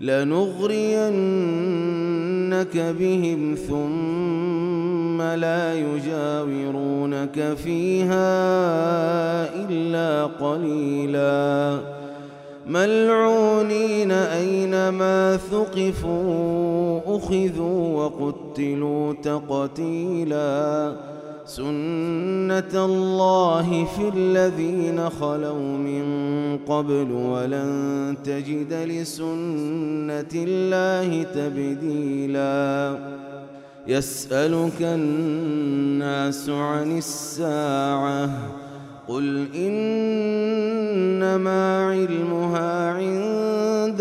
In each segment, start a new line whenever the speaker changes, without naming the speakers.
لنغرينك بهم ثم لا يجاورونك فيها إلا قليلا. ملعونين أينما ثقفوا أخذوا وقتلوا تقتيلا. سنة الله في الذين خلوا من قبل ولن تجد لسنة الله تبديلا يسألك الناس عن الساعة قل إنما علمها عند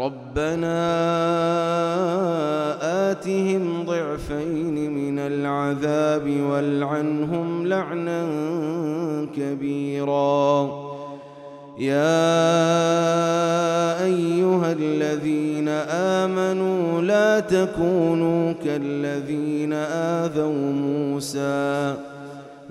ربنا آتهم ضعفين من العذاب والعنهم لعنا كبيرا. يا أيها الذين آمنوا لا تكونوا كالذين آذوا موسى.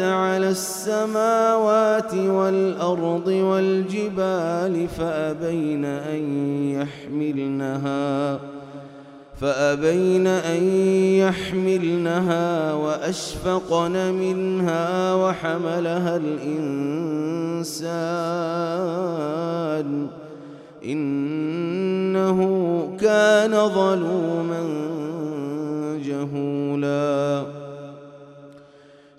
على السماوات والأرض والجبال فأبين أن يحملنها فأبين أن يحملنها وأشفقن منها وحملها الإنسان إنه كان ظلوما جهولا